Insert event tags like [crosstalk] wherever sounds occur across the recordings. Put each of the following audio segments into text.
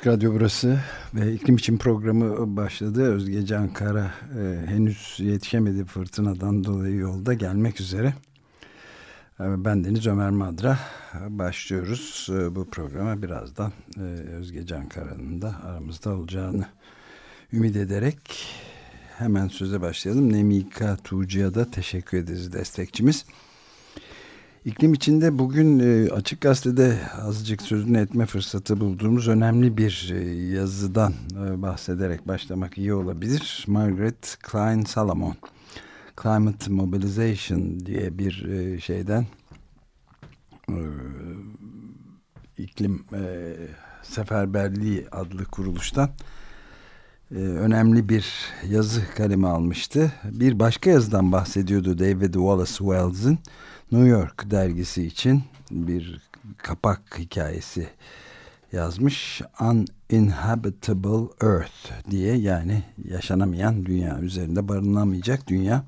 Açık Radyo burası ve iklim için programı başladı. Özge Can Kara e, henüz yetişemedi fırtınadan dolayı yolda gelmek üzere. E, ben Deniz Ömer Madra. Başlıyoruz e, bu programa birazdan e, Özge Can Kara'nın da aramızda olacağını ümit ederek hemen söze başlayalım. Nemika Tuğcu'ya da teşekkür ederiz destekçimiz. İklim içinde bugün e, Açık Gazete'de azıcık sözünü etme fırsatı bulduğumuz önemli bir e, yazıdan e, bahsederek başlamak iyi olabilir. Margaret Klein Salomon, Climate Mobilization diye bir şeyden iklim seferberliği adlı kuruluştan önemli bir yazı kalemi almıştı. Bir başka yazıdan bahsediyordu David Wallace Wells'ın New York dergisi için bir kapak hikayesi yazmış. Uninhabitable Earth diye yani yaşanamayan dünya üzerinde barınamayacak dünya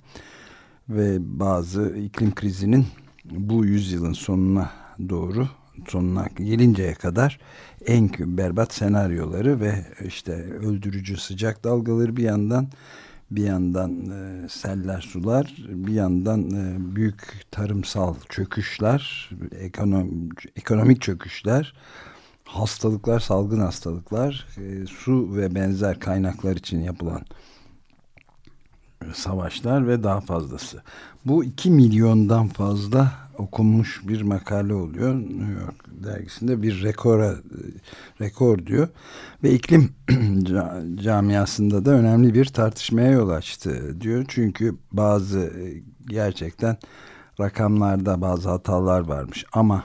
ve bazı iklim krizinin bu yüzyılın sonuna doğru sonuna gelinceye kadar en berbat senaryoları ve işte öldürücü sıcak dalgaları bir yandan bir yandan e, seller sular bir yandan e, büyük tarımsal çöküşler ekonom, ekonomik çöküşler hastalıklar salgın hastalıklar e, su ve benzer kaynaklar için yapılan savaşlar ve daha fazlası. Bu 2 milyondan fazla okunmuş bir makale oluyor. New York dergisinde bir rekora rekor diyor. Ve iklim [clears throat] camiasında da önemli bir tartışmaya yol açtı diyor. Çünkü bazı e, gerçekten rakamlarda bazı hatalar varmış. Ama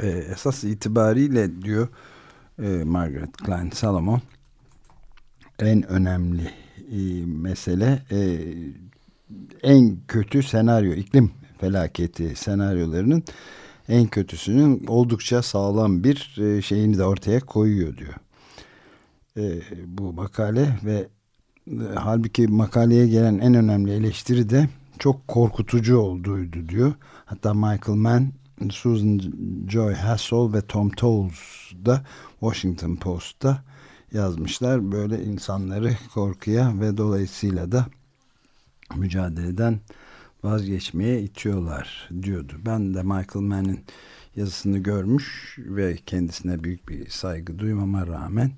e, esas itibariyle diyor e, Margaret Klein Salomon en önemli e, mesele e, en kötü senaryo iklim felaketi senaryolarının en kötüsünün oldukça sağlam bir e, şeyini de ortaya koyuyor diyor. E, bu makale ve e, halbuki makaleye gelen en önemli eleştiri de çok korkutucu olduğuydu diyor. Hatta Michael Mann, Susan Joy Hassel ve Tom Towles da Washington Post'ta yazmışlar. Böyle insanları [laughs] korkuya ve dolayısıyla da mücadeleden vazgeçmeye itiyorlar diyordu. Ben de Michael Mann'in yazısını görmüş ve kendisine büyük bir saygı duymama rağmen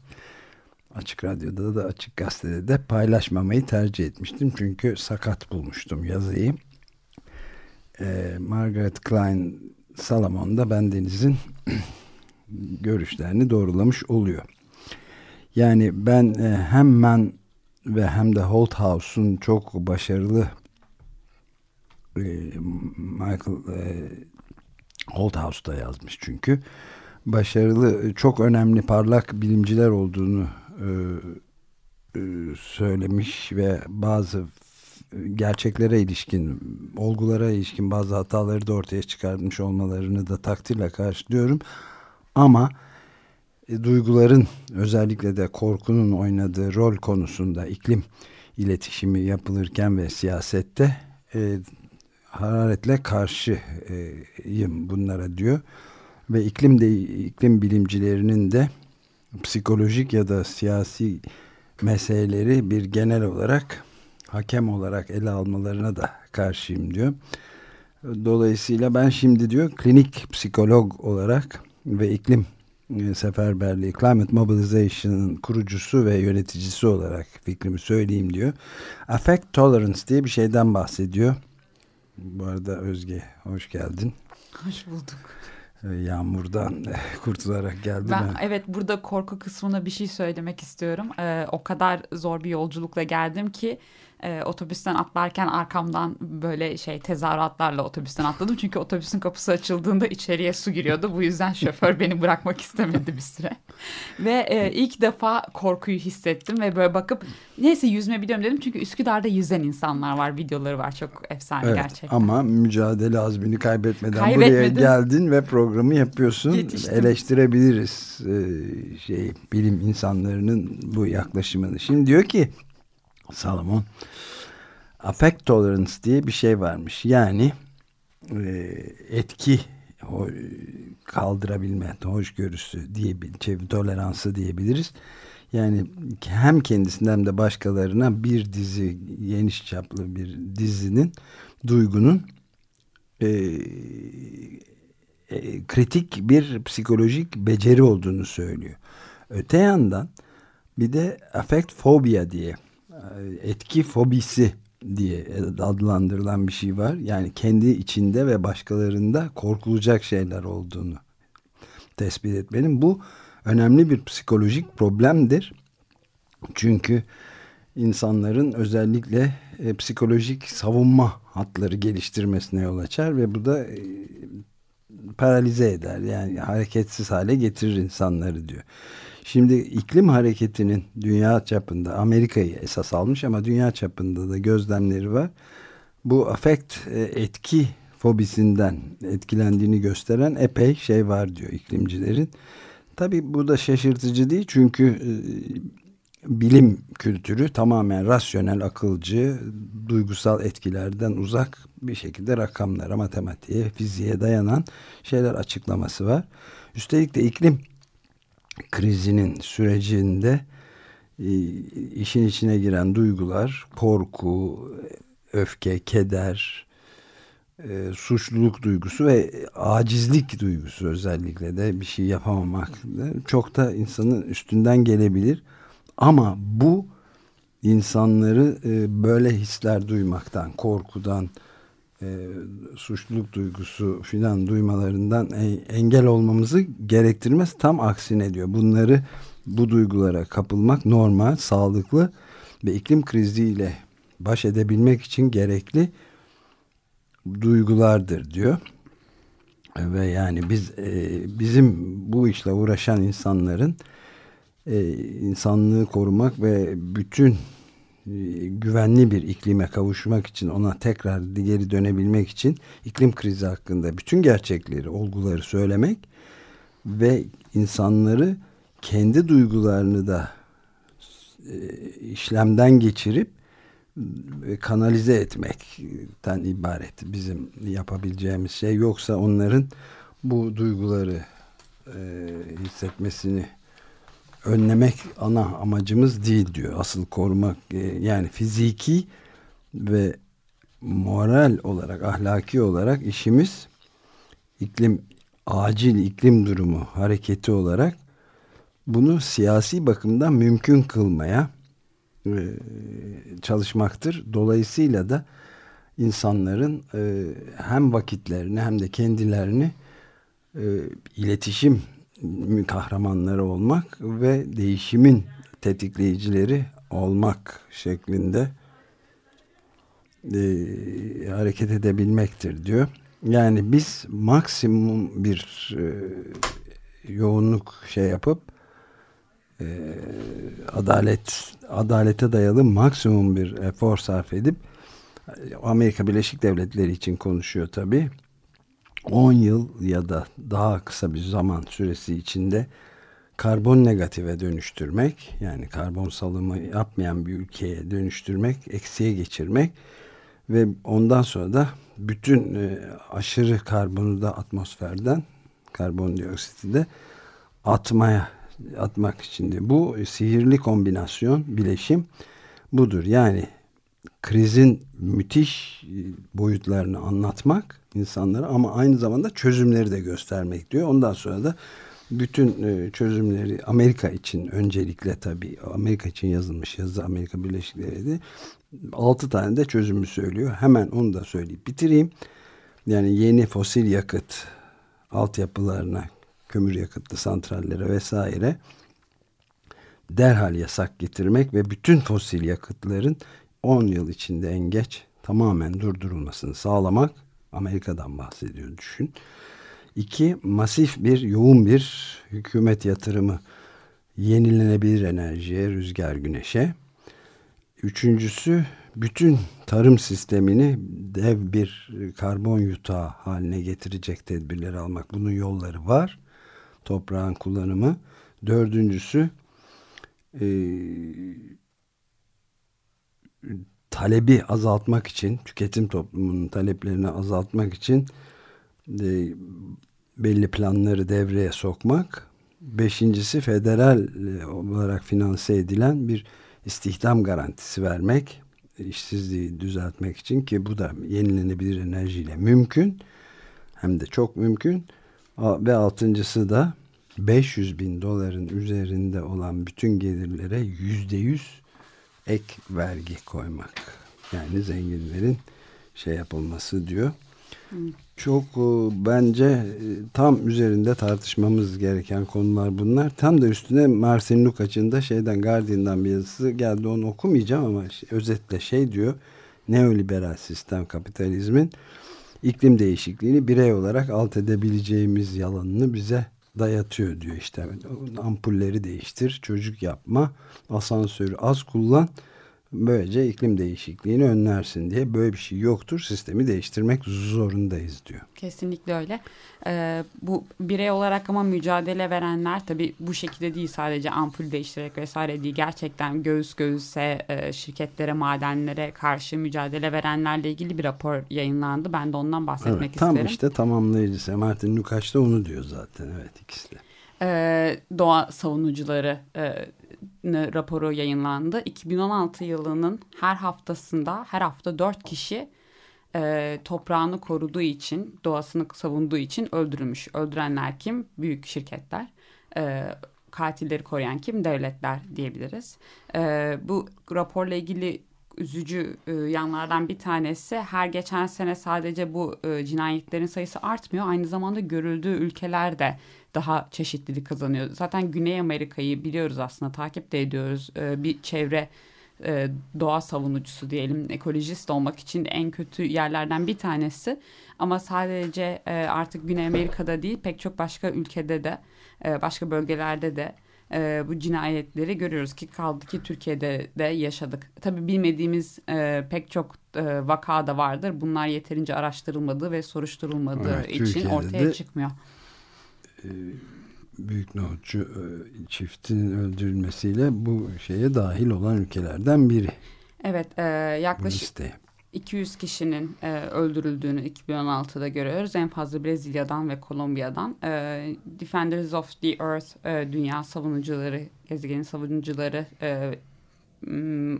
Açık Radyo'da da Açık Gazete'de de paylaşmamayı tercih etmiştim. Çünkü sakat bulmuştum yazıyı. Ee, Margaret Klein Salomon da bendenizin [clears throat] görüşlerini doğrulamış oluyor. Yani ben e, hem Man ve hem de Holt House'un çok başarılı e, Michael e, Holthouse'da yazmış çünkü. Başarılı çok önemli parlak bilimciler olduğunu söylemiş ve bazı gerçeklere ilişkin olgulara ilişkin bazı hataları da ortaya çıkarmış olmalarını da takdirle karşılıyorum. Ama e, duyguların özellikle de korkunun oynadığı rol konusunda iklim iletişimi yapılırken ve siyasette e, hararetle karşıyım bunlara diyor. Ve iklim de iklim bilimcilerinin de psikolojik ya da siyasi meseleleri bir genel olarak hakem olarak ele almalarına da karşıyım diyor. Dolayısıyla ben şimdi diyor klinik psikolog olarak ve iklim seferberliği Climate Mobilization'ın kurucusu ve yöneticisi olarak fikrimi söyleyeyim diyor. Affect Tolerance diye bir şeyden bahsediyor. Bu arada Özge hoş geldin. Hoş bulduk. Ee, yağmurdan [laughs] kurtularak geldim. Ben evet burada korku kısmına bir şey söylemek istiyorum. Ee, o kadar zor bir yolculukla geldim ki e, otobüsten atlarken arkamdan böyle şey tezahüratlarla otobüsten atladım. Çünkü otobüsün kapısı açıldığında içeriye su giriyordu. Bu yüzden şoför beni bırakmak istemedi bir süre. Ve e, ilk defa korkuyu hissettim ve böyle bakıp neyse yüzme biliyorum dedim. Çünkü Üsküdar'da yüzen insanlar var. Videoları var. Çok efsane evet, gerçekten. Ama mücadele azmini kaybetmeden buraya geldin ve programı yapıyorsun. Yetiştim. Eleştirebiliriz e, şey bilim insanlarının bu yaklaşımını. Şimdi diyor ki Salomon affect tolerance diye bir şey varmış. Yani e, etki o, kaldırabilme, hoşgörüsü diye bir toleransı diyebiliriz. Yani hem kendisinden hem de başkalarına bir dizi geniş çaplı bir dizinin duygunun e, e, kritik bir psikolojik beceri olduğunu söylüyor. Öte yandan bir de affect fobia diye etki fobisi diye adlandırılan bir şey var. Yani kendi içinde ve başkalarında korkulacak şeyler olduğunu tespit etmenin bu önemli bir psikolojik problemdir. Çünkü insanların özellikle e, psikolojik savunma hatları geliştirmesine yol açar ve bu da e, paralize eder. Yani hareketsiz hale getirir insanları diyor. Şimdi iklim hareketinin dünya çapında Amerika'yı esas almış ama dünya çapında da gözlemleri var. Bu afekt e, etki fobisinden etkilendiğini gösteren epey şey var diyor iklimcilerin. Tabi bu da şaşırtıcı değil çünkü e, bilim kültürü tamamen rasyonel, akılcı, duygusal etkilerden uzak bir şekilde rakamlara, matematiğe, fiziğe dayanan şeyler açıklaması var. Üstelik de iklim krizinin sürecinde e, işin içine giren duygular, korku, öfke, keder, e, suçluluk duygusu ve acizlik duygusu özellikle de bir şey yapamamak çok da insanın üstünden gelebilir. Ama bu insanları e, böyle hisler duymaktan, korkudan, e, suçluluk duygusu filan duymalarından e, engel olmamızı gerektirmez. Tam aksine diyor. Bunları bu duygulara kapılmak normal, sağlıklı ve iklim kriziyle baş edebilmek için gerekli duygulardır diyor. Ve yani biz e, bizim bu işle uğraşan insanların e, insanlığı korumak ve bütün güvenli bir iklime kavuşmak için ona tekrar geri dönebilmek için iklim krizi hakkında bütün gerçekleri, olguları söylemek ve insanları kendi duygularını da e, işlemden geçirip e, kanalize etmekten ibaret. Bizim yapabileceğimiz şey yoksa onların bu duyguları e, hissetmesini önlemek ana amacımız değil diyor. Asıl korumak e, yani fiziki ve moral olarak, ahlaki olarak işimiz iklim acil iklim durumu hareketi olarak bunu siyasi bakımdan mümkün kılmaya e, çalışmaktır. Dolayısıyla da insanların e, hem vakitlerini hem de kendilerini iletişim kahramanları olmak ve değişimin tetikleyicileri olmak şeklinde e, hareket edebilmektir diyor. Yani biz maksimum bir e, yoğunluk şey yapıp e, adalet adalete dayalı maksimum bir efor sarf edip Amerika Birleşik Devletleri için konuşuyor tabii 10 yıl ya da daha kısa bir zaman süresi içinde karbon negatife dönüştürmek yani karbon salımı yapmayan bir ülkeye dönüştürmek, eksiye geçirmek ve ondan sonra da bütün e, aşırı karbonu da atmosferden karbondioksiti de atmaya atmak için de bu sihirli kombinasyon bileşim budur. Yani krizin müthiş e, boyutlarını anlatmak insanlara ama aynı zamanda çözümleri de göstermek diyor. Ondan sonra da bütün e, çözümleri Amerika için öncelikle tabii Amerika için yazılmış yazı Amerika Birleşik Devletleri 6 tane de çözümü söylüyor. Hemen onu da söyleyip bitireyim. Yani yeni fosil yakıt altyapılarına kömür yakıtlı santrallere vesaire derhal yasak getirmek ve bütün fosil yakıtların 10 yıl içinde en geç tamamen durdurulmasını sağlamak Amerika'dan bahsediyor düşün. İki, masif bir, yoğun bir hükümet yatırımı yenilenebilir enerjiye, rüzgar, güneşe. Üçüncüsü, bütün tarım sistemini dev bir karbon yutağı haline getirecek tedbirleri almak. Bunun yolları var. Toprağın kullanımı. Dördüncüsü, e, talebi azaltmak için, tüketim toplumunun taleplerini azaltmak için e, belli planları devreye sokmak. Beşincisi federal e, olarak finanse edilen bir istihdam garantisi vermek, işsizliği düzeltmek için ki bu da yenilenebilir enerjiyle mümkün. Hem de çok mümkün. Ve altıncısı da 500 bin doların üzerinde olan bütün gelirlere yüzde yüz ek vergi koymak. Yani zenginlerin şey yapılması diyor. Çok e, bence e, tam üzerinde tartışmamız gereken konular bunlar. Tam da üstüne Martin Lukacs'ın da şeyden Guardian'dan bir yazısı geldi. Onu okumayacağım ama özetle şey diyor. Neoliberal sistem kapitalizmin iklim değişikliğini birey olarak alt edebileceğimiz yalanını bize dayatıyor diyor işte. Ampulleri değiştir, çocuk yapma, asansörü az kullan Böylece iklim değişikliğini önlersin diye böyle bir şey yoktur. Sistemi değiştirmek zorundayız diyor. Kesinlikle öyle. Ee, bu birey olarak ama mücadele verenler tabii bu şekilde değil sadece ampul değiştirerek vesaire değil. Gerçekten göğüs göğüse e, şirketlere, madenlere karşı mücadele verenlerle ilgili bir rapor yayınlandı. Ben de ondan bahsetmek evet, tam isterim. Tam işte tamamlayıcısı. Martin Lukacs da onu diyor zaten. Evet ikisi de. Ee, doğa savunucuları e, raporu yayınlandı. 2016 yılının her haftasında her hafta dört kişi e, toprağını koruduğu için, doğasını savunduğu için öldürülmüş. Öldürenler kim? Büyük şirketler. E, katilleri koruyan kim? Devletler diyebiliriz. E, bu raporla ilgili üzücü e, yanlardan bir tanesi her geçen sene sadece bu e, cinayetlerin sayısı artmıyor. Aynı zamanda görüldüğü ülkeler de daha çeşitlilik kazanıyor. Zaten Güney Amerika'yı biliyoruz aslında takip de ediyoruz. E, bir çevre e, doğa savunucusu diyelim ekolojist olmak için en kötü yerlerden bir tanesi. Ama sadece e, artık Güney Amerika'da değil pek çok başka ülkede de e, başka bölgelerde de e, bu cinayetleri görüyoruz ki kaldı ki Türkiye'de de yaşadık. Tabii bilmediğimiz e, pek çok e, vaka da vardır. Bunlar yeterince araştırılmadığı ve soruşturulmadığı evet, için Türkiye'de ortaya de, çıkmıyor. E, büyük nohutçu e, çiftinin öldürülmesiyle bu şeye dahil olan ülkelerden biri. Evet e, yaklaşık 200 kişinin e, öldürüldüğünü 2016'da görüyoruz. En fazla Brezilya'dan ve Kolombiya'dan. E, Defenders of the Earth, e, Dünya Savunucuları, Gezegenin Savunucuları e,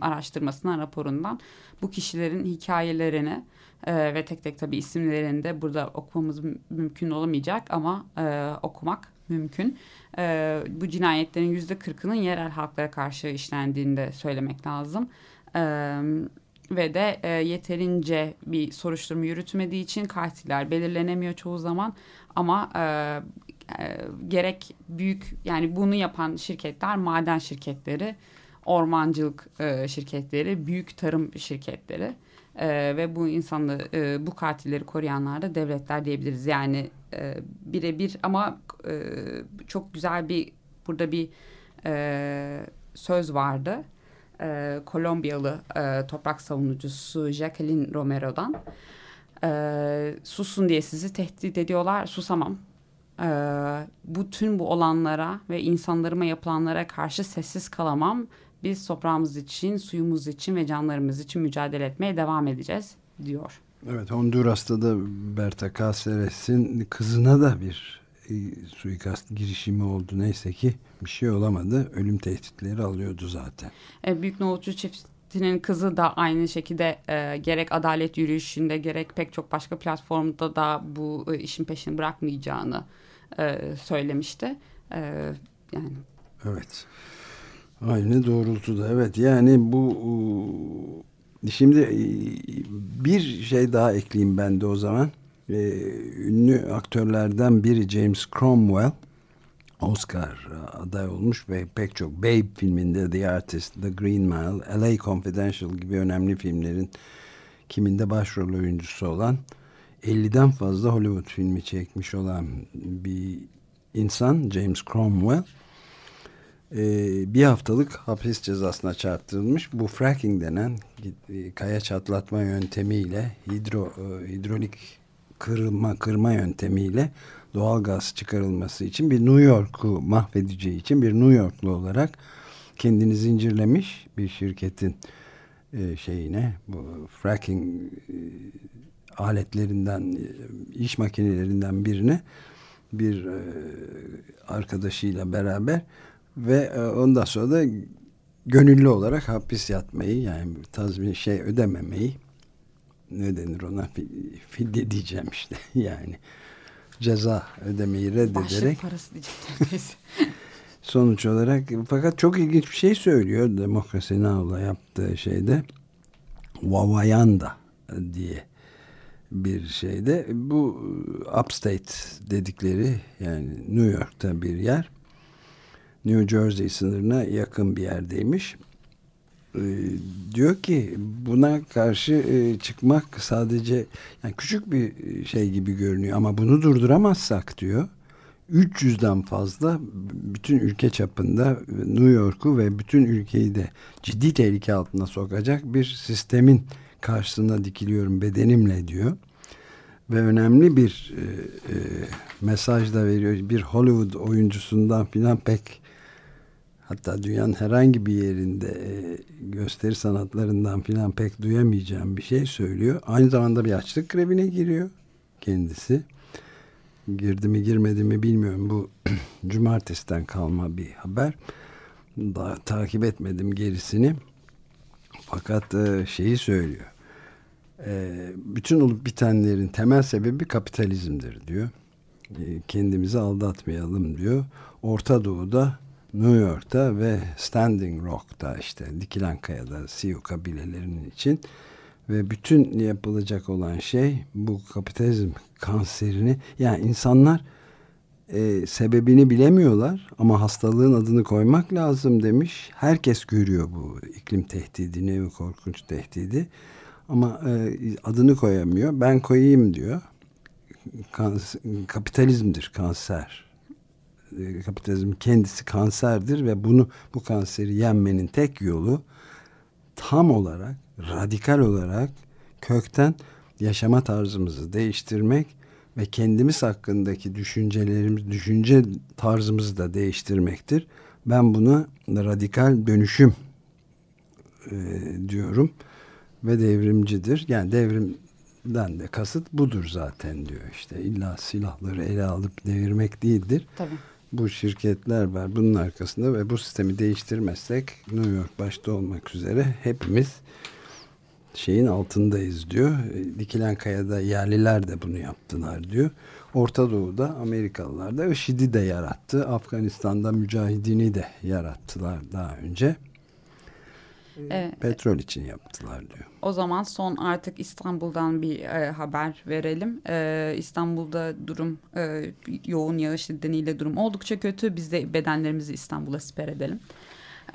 araştırmasından, raporundan bu kişilerin hikayelerini e, ve tek tek tabii isimlerini de burada okumamız mümkün olamayacak ama e, okumak mümkün. E, bu cinayetlerin yüzde kırkının yerel halklara karşı işlendiğini de söylemek lazım. Evet ve de e, yeterince bir soruşturma yürütmediği için katiller belirlenemiyor çoğu zaman ama e, e, gerek büyük yani bunu yapan şirketler maden şirketleri, ormancılık e, şirketleri, büyük tarım şirketleri e, ve bu insanları e, bu katilleri koruyanlar da devletler diyebiliriz. Yani e, birebir ama e, çok güzel bir burada bir e, söz vardı e, Kolombiyalı e, toprak savunucusu Jacqueline Romero'dan. E, susun diye sizi tehdit ediyorlar. Susamam. E, bütün bu olanlara ve insanlarıma yapılanlara karşı sessiz kalamam. Biz toprağımız için, suyumuz için ve canlarımız için mücadele etmeye devam edeceğiz diyor. Evet Honduras'ta da Berta Cáceres'in kızına da bir e, suikast girişimi oldu. Neyse ki bir şey olamadı. Ölüm tehditleri alıyordu zaten. E, Büyük Nohutçu çiftinin kızı da aynı şekilde e, gerek adalet yürüyüşünde gerek pek çok başka platformda da bu e, işin peşini bırakmayacağını e, söylemişti. E, yani. Evet. Aynı doğrultuda. Evet yani bu şimdi e, bir şey daha ekleyeyim ben de o zaman. Ee, ünlü aktörlerden biri James Cromwell Oscar aday olmuş ve pek çok Babe filminde The Artist, The Green Mile, LA Confidential gibi önemli filmlerin kiminde başrol oyuncusu olan 50'den fazla Hollywood filmi çekmiş olan bir insan James Cromwell e, bir haftalık hapis cezasına çarptırılmış. Bu fracking denen e, kaya çatlatma yöntemiyle hidro, e, hidrolik kırma kırma yöntemiyle doğal gaz çıkarılması için bir New York'u mahvedeceği için bir New Yorklu olarak kendini zincirlemiş bir şirketin e, şeyine bu fracking e, aletlerinden e, iş makinelerinden birine bir e, arkadaşıyla beraber ve e, ondan sonra da gönüllü olarak hapis yatmayı yani tazmin şey ödememeyi ne denir ona fidye diyeceğim işte [laughs] yani ceza ödemeyi reddederek. Başlık parası diyecektim [laughs] sonuç olarak fakat çok ilginç bir şey söylüyor Demokrasi Now'la yaptığı şeyde. Wawayanda diye bir şeyde. Bu upstate dedikleri yani New York'ta bir yer New Jersey sınırına yakın bir yerdeymiş. Ee, diyor ki buna karşı e, çıkmak sadece yani küçük bir şey gibi görünüyor ama bunu durduramazsak diyor 300'den fazla bütün ülke çapında New York'u ve bütün ülkeyi de ciddi tehlike altına sokacak bir sistemin karşısına dikiliyorum bedenimle diyor. Ve önemli bir e, e, mesaj da veriyor. Bir Hollywood oyuncusundan filan pek hatta dünyanın herhangi bir yerinde e, gösteri sanatlarından filan pek duyamayacağım bir şey söylüyor. Aynı zamanda bir açlık grevine giriyor kendisi. Girdi mi girmedi mi bilmiyorum. Bu [clears throat] cumartesiden kalma bir haber. Daha takip etmedim gerisini. Fakat e, şeyi söylüyor. E, bütün olup bitenlerin temel sebebi kapitalizmdir diyor. E, kendimizi aldatmayalım diyor. Orta Doğu'da New York'ta ve Standing Rock'ta işte Dikilen Kaya'da Sioux kabilelerinin için ve bütün yapılacak olan şey bu kapitalizm kanserini yani insanlar e, sebebini bilemiyorlar ama hastalığın adını koymak lazım demiş. Herkes görüyor bu iklim tehdidini ve korkunç tehdidi ama e, adını koyamıyor. Ben koyayım diyor. Kans kapitalizmdir kanser e, kapitalizm kendisi kanserdir ve bunu bu kanseri yenmenin tek yolu tam olarak radikal olarak kökten yaşama tarzımızı değiştirmek ve kendimiz hakkındaki düşüncelerimiz, düşünce tarzımızı da değiştirmektir. Ben buna radikal dönüşüm e, diyorum ve devrimcidir. Yani devrimden de kasıt budur zaten diyor işte. illa silahları ele alıp devirmek değildir. Tabii bu şirketler var bunun arkasında ve bu sistemi değiştirmezsek New York başta olmak üzere hepimiz şeyin altındayız diyor. Dikilen Kaya'da yerliler de bunu yaptılar diyor. Orta Doğu'da Amerikalılar da IŞİD'i de yarattı. Afganistan'da mücahidini de yarattılar daha önce. Evet. Petrol için yaptılar diyor. O zaman son artık İstanbul'dan bir e, haber verelim. E, İstanbul'da durum e, yoğun yağış nedeniyle durum oldukça kötü. Biz de bedenlerimizi İstanbul'a siper edelim.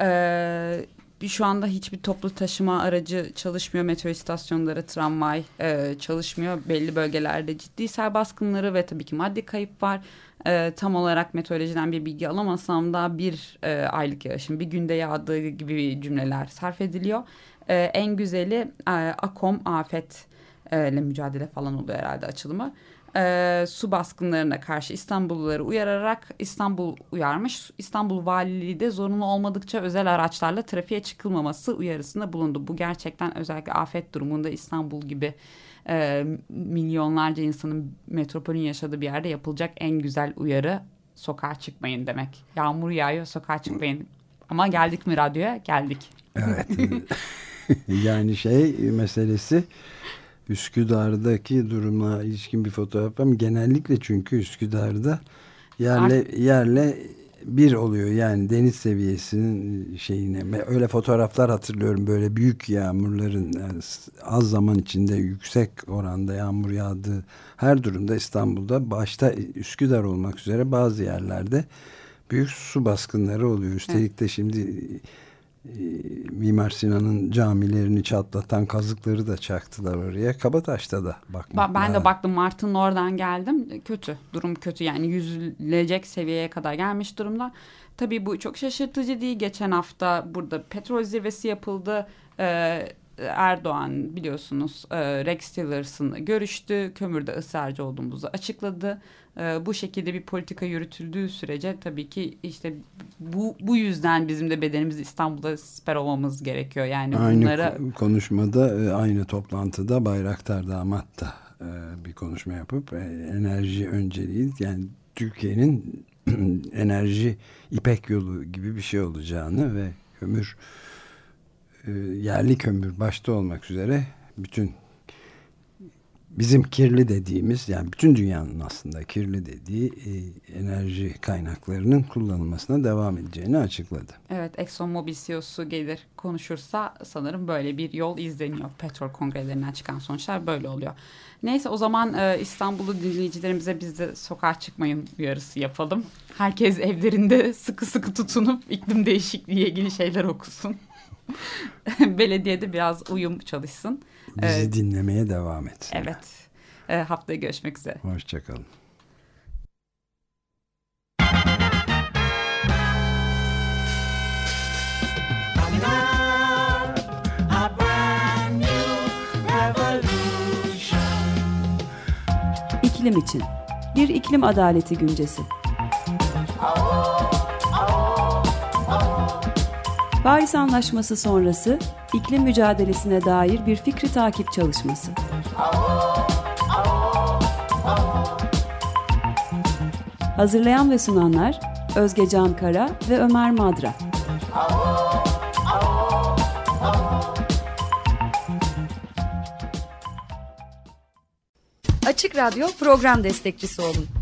E, şu anda hiçbir toplu taşıma aracı çalışmıyor. Metro istasyonları, tramvay e, çalışmıyor. Belli bölgelerde ciddi sel baskınları ve tabii ki maddi kayıp var. E, tam olarak meteorolojiden bir bilgi alamasam da bir e, aylık yağışın bir günde yağdığı gibi cümleler sarf ediliyor. E, en güzeli e, AKOM afet ile mücadele falan oluyor herhalde açılımı. E, su baskınlarına karşı İstanbulluları uyararak İstanbul uyarmış. İstanbul Valiliği de zorunlu olmadıkça özel araçlarla trafiğe çıkılmaması uyarısında bulundu. Bu gerçekten özellikle afet durumunda İstanbul gibi e, milyonlarca insanın metropolün yaşadığı bir yerde yapılacak en güzel uyarı sokağa çıkmayın demek. Yağmur yağıyor sokağa çıkmayın. Ama geldik mi radyoya? Geldik. Evet. [laughs] yani şey meselesi Üsküdar'daki durumla ilişkin bir fotoğraf ama genellikle çünkü Üsküdar'da yerle Art yerle bir oluyor. Yani deniz seviyesinin şeyine. Öyle fotoğraflar hatırlıyorum. Böyle büyük yağmurların yani az zaman içinde yüksek oranda yağmur yağdığı her durumda İstanbul'da başta Üsküdar olmak üzere bazı yerlerde büyük su baskınları oluyor. Üstelik de şimdi Mimar Sinan'ın camilerini çatlatan kazıkları da çaktılar oraya. Kabataş'ta da bakmak Ben de baktım Mart'ın oradan geldim. Kötü. Durum kötü yani yüzülecek seviyeye kadar gelmiş durumda. Tabii bu çok şaşırtıcı değil. Geçen hafta burada petrol zirvesi yapıldı. Ee, Erdoğan biliyorsunuz e, Rex Tillers'ın görüştü. Kömürde ısrarcı olduğumuzu açıkladı. E, bu şekilde bir politika yürütüldüğü sürece tabii ki işte bu bu yüzden bizim de bedenimiz İstanbul'da siper olmamız gerekiyor. Yani aynı bunlara konuşmada e, aynı toplantıda Bayraktar damat da bir konuşma yapıp enerji önceliği yani Türkiye'nin [clears throat] enerji ipek yolu gibi bir şey olacağını ve kömür yerli kömür başta olmak üzere bütün bizim kirli dediğimiz yani bütün dünyanın aslında kirli dediği e, enerji kaynaklarının kullanılmasına devam edeceğini açıkladı. Evet ExxonMobil CEO'su gelir konuşursa sanırım böyle bir yol izleniyor. Petrol kongrelerinden çıkan sonuçlar böyle oluyor. Neyse o zaman e, İstanbul'u dinleyicilerimize biz de sokağa çıkmayın uyarısı yapalım. Herkes evlerinde sıkı sıkı tutunup iklim değişikliği ilgili şeyler okusun. [laughs] Belediyede biraz uyum çalışsın. Bizi ee, dinlemeye devam etsin. Evet. E, haftaya görüşmek üzere. Hoşçakalın. İklim için bir iklim adaleti güncesi. Paris Anlaşması sonrası iklim mücadelesine dair bir fikri takip çalışması. Hazırlayan ve sunanlar Özge Can Kara ve Ömer Madra. Açık Radyo program destekçisi olun.